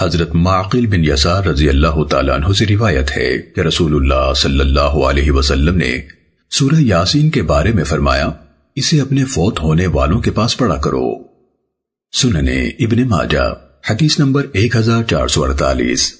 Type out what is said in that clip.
حضرت معقل بن یسار رضی اللہ تعالیٰ عنہ سے روایت ہے کہ رسول اللہ صلی اللہ علیہ وسلم نے سورہ یاسین کے بارے میں فرمایا، اسے اپنے فوت ہونے والوں کے پاس پڑھا کرو۔ سننے ابن ماجہ، حدیث نمبر 1448